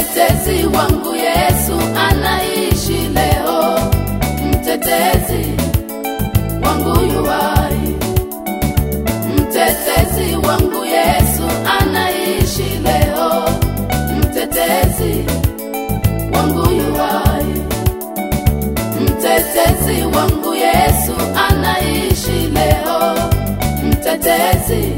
Mtetezi wangu Yesu anaishi leo, mtetezi wangu yuhai. Mtetezi wangu Yesu anaishi leo, mtetezi wangu yuhai. Mtetezi wangu Yesu anaishi leo, mtetezi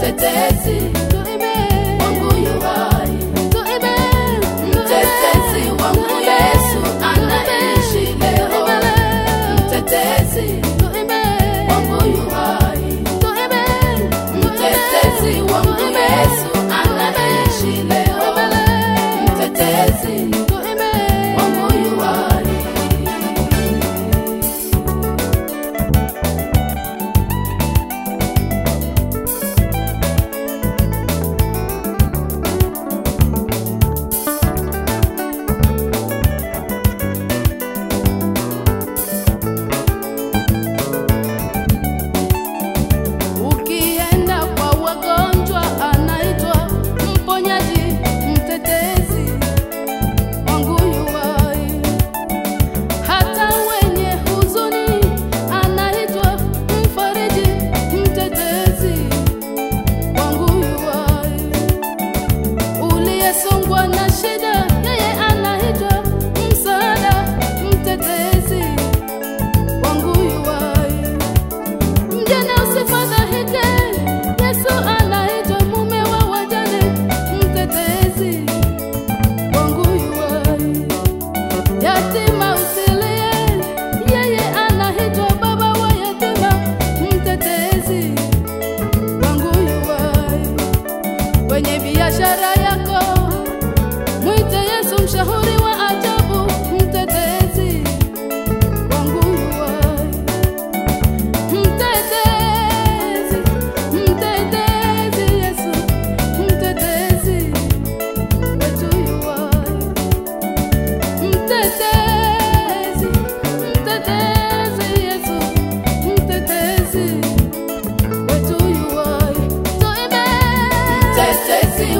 tetesi